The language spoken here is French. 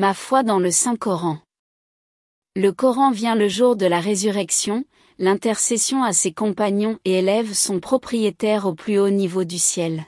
Ma foi dans le Saint-Coran. Le Coran vient le jour de la résurrection, l'intercession à ses compagnons et élève son propriétaire au plus haut niveau du ciel.